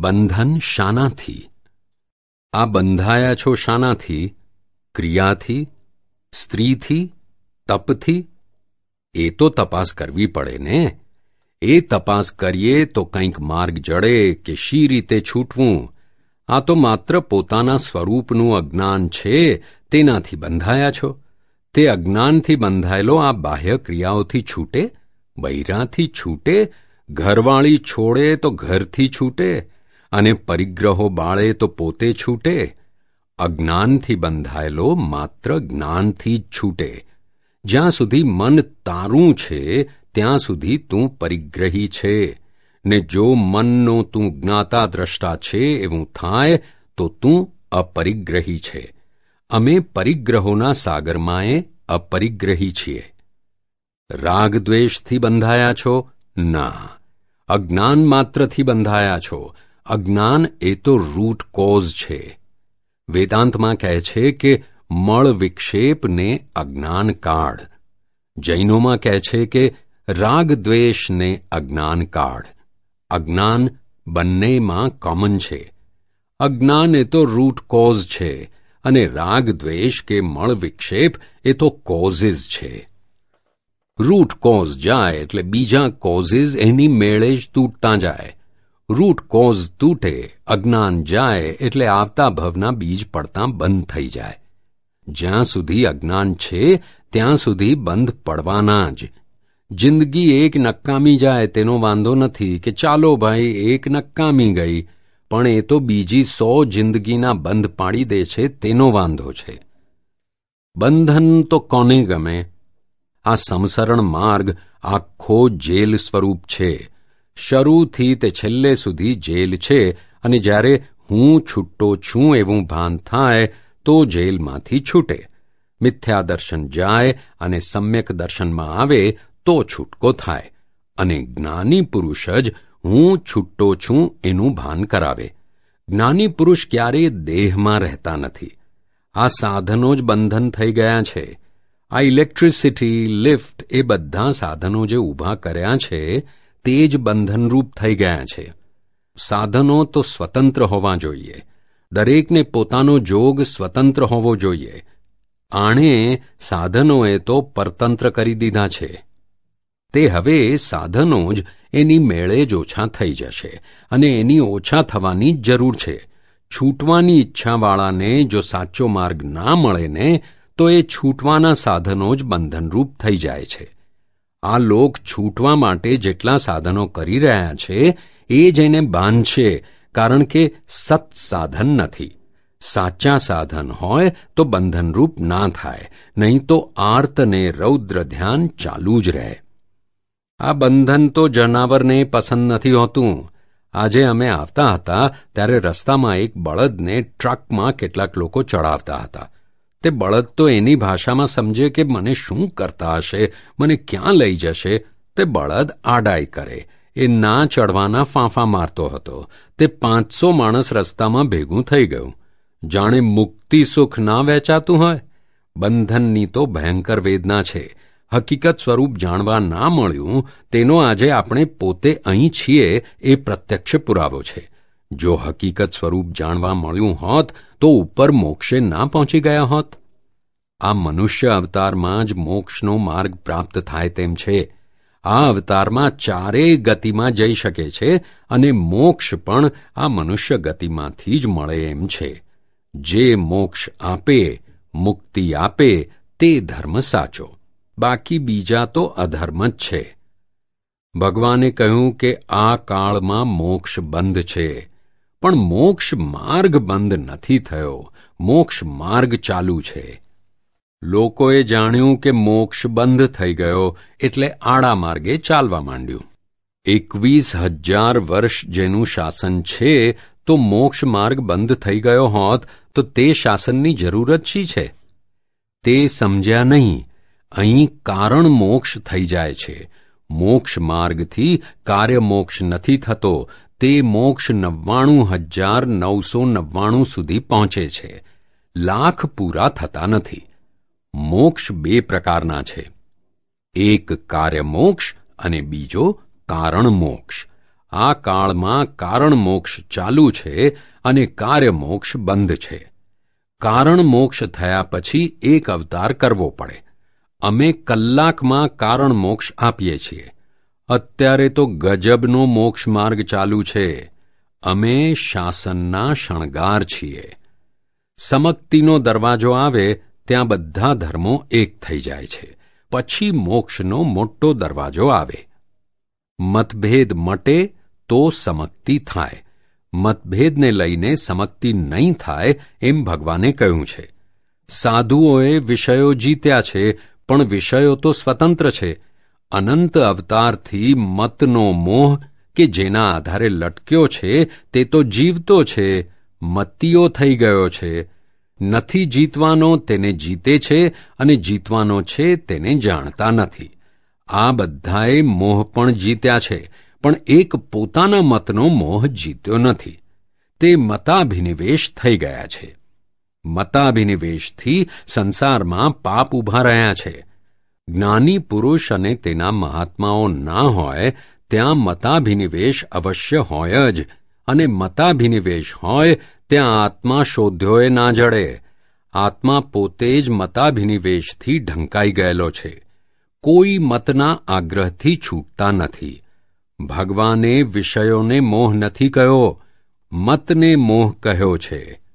બંધન શાનાથી? આ બંધાયા છો શાનાથી? ક્રિયાથી? સ્ત્રીથી? તપથી? એ તો તપાસ કરવી પડે ને? એ તપાસ કરીએ તો કંઈક માર્ગ જડે કે શી રીતે છૂટવું? આ તો માત્ર પોતાના સ્વરૂપનું અજ્ઞાન છે, તેનાથી બંધાયા છો? તે અજ્ઞાનથી બંધાયેલો આ બાહ્ય ક્રિયાઓથી છૂટે? બૈરાથી છૂટે? ઘરવાળી છોડે તો ઘરથી છૂટે? અને પરિગ્રહો બાળે તો પોતે છૂટે. અજ્ઞાનથી બંધાયેલો માત્ર જ્ઞાનથી જ છૂટે. જ્યાં સુધી મન તારું છે, ત્યાં સુધી તું પરિગ્રહી છે. ને જો મનનો તું જ્ઞાતા દ્રષ્ટા છે એવું થાય, તો તું અપરિગ્રહી છે. અમે પરિગ્રહોના સાગરમાંએ અપરિગ્રહી છીએ. રાગદ્વેષથી બંધાયા છો? ના. અજ્ઞાન માત્રથી બંધાયા છો. અજ્ઞાન એ તો રૂટ કોઝ છે. વેદાંતમાં કહે છે કે મળ વિક્ષેપને અજ્ઞાન કાળ. જૈનોમાં કહે છે કે રાગ દ્વેષને અજ્ઞાન કાળ. અજ્ઞાન બંનેમાં કોમન છે. અજ્ઞાન એ તો રૂટ કોઝ છે અને રાગ દ્વેષ કે મળ વિક્ષેપ એ તો કોઝિસ છે. રૂટ કોઝ જાય એટલે બીજા કોઝિસ એની મેળે જ તૂટતા જાય. રૂટ કોઝ તૂટે, અજ્ઞાન જાય એટલે આવતા ભવના બીજ પડતા બંધ થઈ જાય. જ્યાં સુધી અજ્ઞાન છે, ત્યાં સુધી બંધ પડવાના જ. જિંદગી એક નકામી જાય તેનો વાંધો નથી કે ચાલો ભાઈ, એક નકામી ગઈ, પણ એ તો બીજી સો જિંદગીના બંધ પાડી દે છે, તેનો વાંધો છે. બંધન તો કોને ગમે? આ સમસરણ માર્ગ આખો જેલ સ્વરૂપ છે. શરૂથી તે છેલ્લે સુધી જેલ છે અને જ્યારે હું છૂટો છું એવું ભાન થાય, તો જેલમાંથી છૂટે. મિથ્યા દર્શન જાય અને સમ્યક દર્શનમાં આવે, તો છૂટકો થાય. અને જ્ઞાની પુરુષ જ હું છૂટો છું એનું ભાન કરાવે. જ્ઞાની પુરુષ ક્યારેય દેહમાં રહેતા નથી. આ સાધનો જ બંધન થઈ ગયા છે. આ ઇલેક્ટ્રિસિટી, લિફ્ટ એ બધા સાધનો જે ઊભા કર્યા છે તે જ બંધનરૂપ થઈ ગયા છે. સાધનો તો સ્વતંત્ર હોવા જોઈએ. દરેકને પોતાનો જોગ સ્વતંત્ર હોવો જોઈએ. આણે સાધનોએ તો પરતંત્ર કરી દીધા છે. તે હવે સાધનો જ એની મેળે જ ઓછા થઈ જશે અને એની ઓછા થવાની જ જરૂર છે. છૂટવાની ઈચ્છાવાળાને જો સાચો માર્ગ ના મળે ને, તો એ છૂટવાના સાધનો જ બંધનરૂપ થઈ જાય છે. આ લોક છૂટવા માટે જેટલા સાધનો કરી રહ્યા છે, એ જ એને બાંધશે, કારણ કે સત સાધન નથી. સાચા સાધન હોય તો બંધનરૂપ ના થાય, નહીં તો આર્તને રૌદ્ર ધ્યાન ચાલુ જ રહે. આ બંધન તો જનાવરને પસંદ નથી હોતું. આજે અમે આવતા હતા ત્યારે રસ્તામાં એક બળદને ટ્રકમાં કેટલાક લોકો ચડાવતા હતા. તે બળદ તો એની ભાષામાં સમજે કે મને શું કરતા હશે, મને ક્યાં લઈ જશે. તે બળદ આડાઈ કરે. એ ના ચડવાના ફાંફા મારતો હતો. તે પાંચસો માણસ રસ્તામાં ભેગું થઈ ગયું. જાણે મુક્તિ સુખ ના વહેંચાતું હોય? બંધનની તો ભયંકર વેદના છે. હકીકત સ્વરૂપ જાણવા ના મળ્યું, તેનો આજે આપણે પોતે અહીં છીએ એ પ્રત્યક્ષ પુરાવો છે. જો હકીકત સ્વરૂપ જાણવા મળ્યું હોત તો ઉપર મોક્ષે ના પહોંચી ગયા હોત? આ મનુષ્ય અવતારમાં જ મોક્ષનો માર્ગ પ્રાપ્ત થાય તેમ છે. આ અવતારમાં ચારેય ગતિમાં જઈ શકે છે અને મોક્ષ પણ આ મનુષ્ય ગતિમાંથી જ મળે એમ છે. જે મોક્ષ આપે, મુક્તિ આપે, તે ધર્મ સાચો. બાકી બીજા તો અધર્મ જ છે. ભગવાને કહ્યું કે આ કાળમાં મોક્ષ બંધ છે. પણ મોક્ષ માર્ગ બંધ નથી થયો. મોક્ષ માર્ગ ચાલુ છે. લોકોએ જાણ્યું કે મોક્ષ બંધ થઈ ગયો એટલે આડા માર્ગે ચાલવા માંડ્યું. એકવીસ હજાર વર્ષ જેનું શાસન છે, તો મોક્ષ માર્ગ બંધ થઈ ગયો હોત, તો તે શાસનની જરૂરત શી છે? તે સમજ્યા નહીં. અહીં કારણ મોક્ષ થઈ જાય છે. મોક્ષ માર્ગથી કાર્ય મોક્ષ નથી થતો. તે મોક્ષ નવ્વાણું હજાર નવસો નવ્વાણું સુધી પહોંચે છે. લાખ પૂરા થતા નથી. મોક્ષ બે પ્રકારના છે. એક કાર્ય મોક્ષ અને બીજો કારણ મોક્ષ. આ કાળમાં કારણ મોક્ષ ચાલુ છે અને કાર્ય મોક્ષ બંધ છે. કારણ મોક્ષ થયા પછી એક અવતાર કરવો પડે. અમે કલાકમાં કારણ મોક્ષ આપીએ છીએ. અત્યારે તો ગજબનો મોક્ષ માર્ગ ચાલુ છે. અમે શાસનના શણગાર છીએ. સમક્તિનો દરવાજો આવે, ત્યાં બધા ધર્મો એક થઈ જાય છે. પછી મોક્ષનો મોટો દરવાજો આવે. મતભેદ મટે તો સમક્તિ થાય. મતભેદને લઈને સમક્તિ નહીં થાય એમ ભગવાને કહ્યું છે. સાધુઓએ વિષયો જીત્યા છે, પણ વિષયો તો સ્વતંત્ર છે. અનંત અવતારથી મતનો મોહ કે જેના આધારે લટક્યો છે, તે તો જીવતો છે મતીઓ થઈ ગયો છે. નથી જીતવાનો તેને જીતે છે અને જીતવાનો છે તેને જાણતા નથી. આ બધાએ મોહ પણ જીત્યા છે, પણ એક પોતાના મતનો મોહ જીત્યો નથી. તે મતાભિનિવેશ થઈ ગયા છે. મતાભિનિવેશથી સંસારમાં પાપ ઊભા રહ્યા છે. જ્ઞાની પુરુષ અને તેના મહાત્માઓ ના હોય, ત્યાં મતાભિનિવેશ અવશ્ય હોય જ, અને મતાભિનિવેશ હોય, ત્યાં આત્મા શોધ્યોએ ના જડે. આત્મા પોતે જ મતાભિનિવેશથી ઢંકાઈ ગયેલો છે. કોઈ મતના આગ્રહથી છૂટતા નથી. ભગવાને વિષયોને મોહ નથી કહ્યો મતને મોહ કહ્યો છે.